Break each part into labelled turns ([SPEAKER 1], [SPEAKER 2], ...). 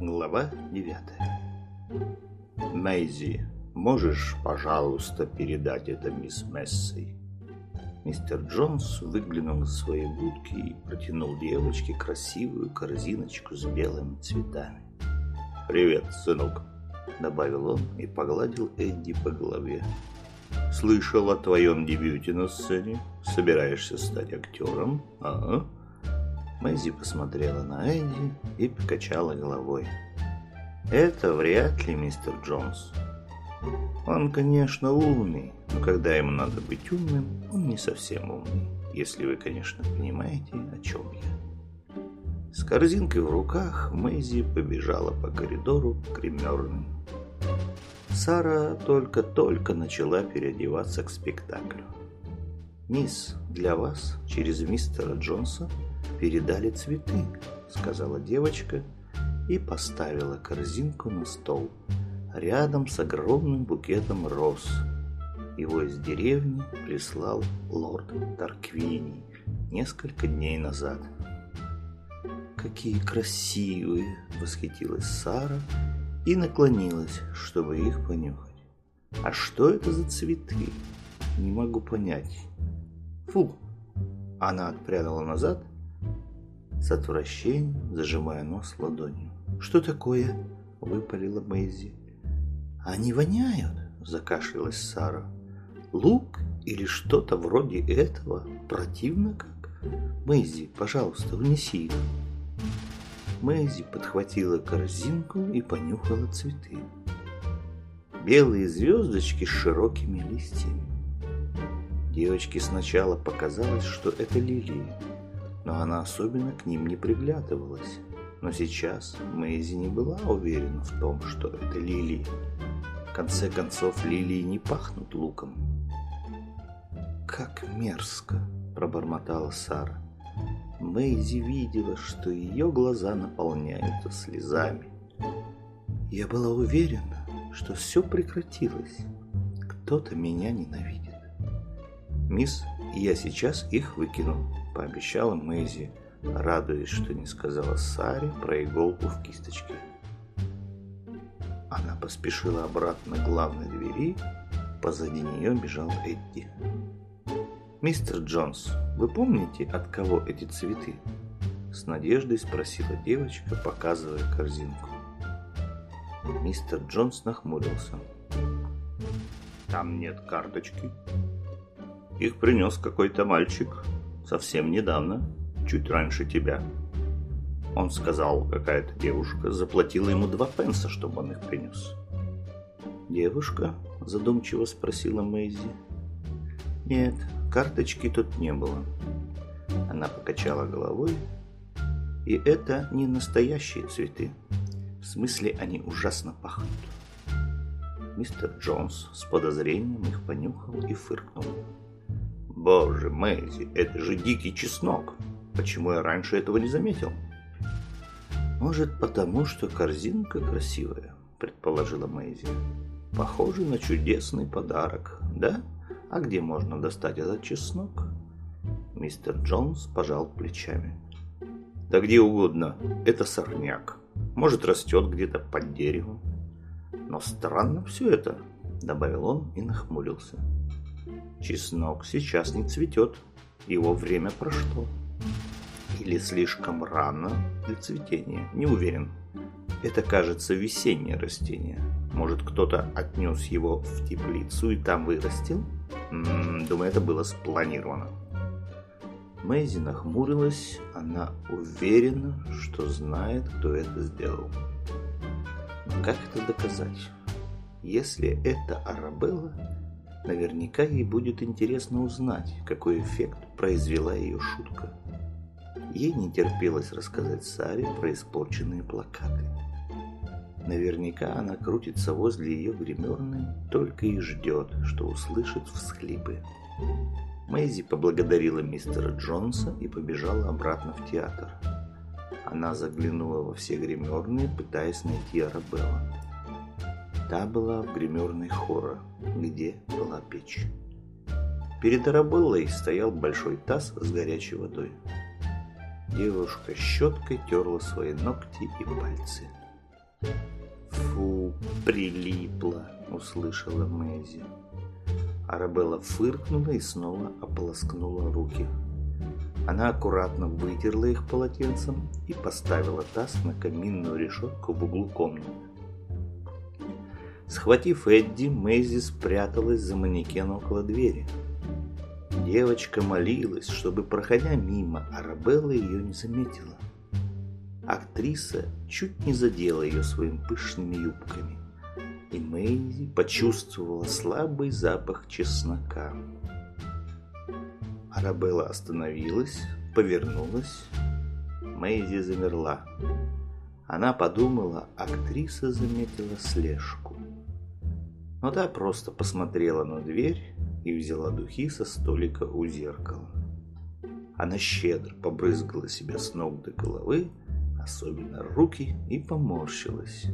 [SPEAKER 1] Глава 9 Мэйзи, можешь, пожалуйста, передать это мисс Мессой? Мистер Джонс выглянул из своей будки и протянул девочке красивую корзиночку с белыми цветами. «Привет, сынок», — добавил он и погладил Эдди по голове. «Слышал о твоем дебюте на сцене. Собираешься стать актером, а?» Мэйзи посмотрела на Эдди и покачала головой. «Это вряд ли, мистер Джонс. Он, конечно, умный, но когда ему надо быть умным, он не совсем умный, если вы, конечно, понимаете, о чем я». С корзинкой в руках Мэйзи побежала по коридору к гримерным. Сара только-только начала переодеваться к спектаклю. «Мисс, для вас через мистера Джонса передали цветы», — сказала девочка и поставила корзинку на стол рядом с огромным букетом роз. Его из деревни прислал лорд Тарквини несколько дней назад. «Какие красивые!» — восхитилась Сара и наклонилась, чтобы их понюхать. «А что это за цветы? Не могу понять». «Фу!» Она отпрянула назад с отвращением, зажимая нос ладонью. «Что такое?» — выпалила Мэйзи. «Они воняют!» — закашлялась Сара. «Лук или что-то вроде этого? Противно как? Мэйзи, пожалуйста, унеси их!» Мэйзи подхватила корзинку и понюхала цветы. Белые звездочки с широкими листьями. Девочке сначала показалось, что это лилии, но она особенно к ним не приглядывалась. Но сейчас Мэйзи не была уверена в том, что это лилии. В конце концов, лилии не пахнут луком. «Как мерзко!» – пробормотала Сара. Мэйзи видела, что ее глаза наполняются слезами. Я была уверена, что все прекратилось. Кто-то меня ненавидит. Мисс, я сейчас их выкину, пообещала Мэйзи, радуясь, что не сказала Саре про иголку в кисточке. Она поспешила обратно к главной двери, позади нее бежал Эдди. «Мистер Джонс, вы помните, от кого эти цветы?» С надеждой спросила девочка, показывая корзинку. Мистер Джонс нахмурился. «Там нет карточки. Их принес какой-то мальчик совсем недавно, чуть раньше тебя. Он сказал, какая-то девушка заплатила ему два пенса, чтобы он их принес». «Девушка?» – задумчиво спросила Мэйзи. «Нет, Карточки тут не было. Она покачала головой. И это не настоящие цветы. В смысле, они ужасно пахнут. Мистер Джонс с подозрением их понюхал и фыркнул. «Боже, Мэйзи, это же дикий чеснок! Почему я раньше этого не заметил?» «Может, потому что корзинка красивая», — предположила Мэйзи. «Похоже на чудесный подарок, да?» А где можно достать этот чеснок? Мистер Джонс пожал плечами. Да где угодно. Это сорняк. Может, растет где-то под деревом. Но странно все это, добавил он и нахмурился. Чеснок сейчас не цветет. Его время прошло. Или слишком рано для цветения, не уверен. Это, кажется, весеннее растение. Может, кто-то отнес его в теплицу и там вырастил? Думаю, это было спланировано. Мэйзи нахмурилась. Она уверена, что знает, кто это сделал. Как это доказать? Если это Арабелла, наверняка ей будет интересно узнать, какой эффект произвела ее шутка. Ей не терпелось рассказать Саре про испорченные плакаты. Наверняка она крутится возле ее гримерной, только и ждет, что услышит всхлипы. Мэйзи поблагодарила мистера Джонса и побежала обратно в театр. Она заглянула во все гримерные, пытаясь найти Арабелла. Та была в гримерной хора, где была печь. Перед Арабеллой стоял большой таз с горячей водой. Девушка щеткой терла свои ногти и пальцы. «Фу, прилипло!» — услышала Мэйзи. Арабелла фыркнула и снова ополоскнула руки. Она аккуратно вытерла их полотенцем и поставила таз на каминную решетку в углу комнаты. Схватив Эдди, Мэйзи спряталась за манекен около двери. Девочка молилась, чтобы, проходя мимо, Арабелла ее не заметила. Актриса чуть не задела ее своими пышными юбками, и Мэйзи почувствовала слабый запах чеснока. Арабелла остановилась, повернулась. Мэйзи замерла. Она подумала, актриса заметила слежку. Но та просто посмотрела на дверь и взяла духи со столика у зеркала. Она щедро побрызгала себя с ног до головы, особенно руки, и поморщилась.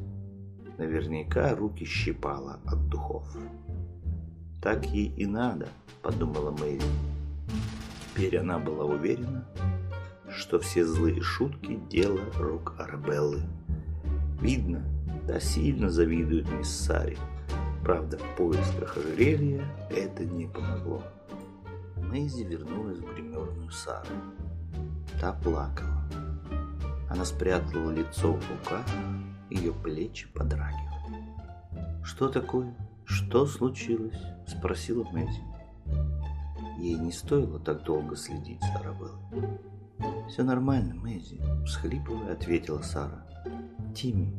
[SPEAKER 1] Наверняка руки щипала от духов. «Так ей и надо», — подумала Мэйзи. Теперь она была уверена, что все злые шутки – дело рук Арабеллы. Видно, да сильно завидует мисс Сари. Правда, в поисках ожерелья это не помогло. Мэйзи вернулась в гримерную Сару. Та плакала. Она спрятала лицо в руках, ее плечи подрагивали. «Что такое? Что случилось?» – спросила Мэйзи. Ей не стоило так долго следить за Арабеллой. «Все нормально, Мэйзи», – всхлипывая, ответила Сара. «Тимми,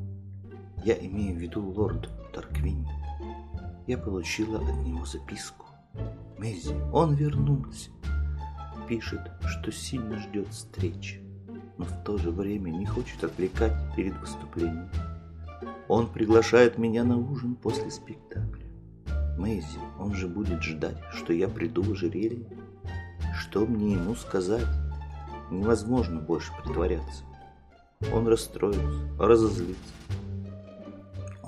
[SPEAKER 1] я имею в виду лорд Тарквини. Я получила от него записку. Мэйзи, он вернулся. Пишет, что сильно ждет встречи, но в то же время не хочет отвлекать перед выступлением. Он приглашает меня на ужин после спектакля. Мэйзи, он же будет ждать, что я приду в ожерелье. Что мне ему сказать? Невозможно больше притворяться. Он расстроится, разозлится.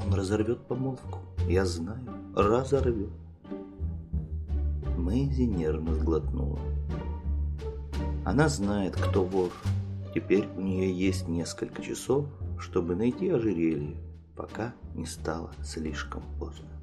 [SPEAKER 1] Он разорвет помолвку. Я знаю, разорвет. Мэйзи нервно сглотнула. Она знает, кто вор. Теперь у нее есть несколько часов, чтобы найти ожерелье, пока не стало слишком поздно.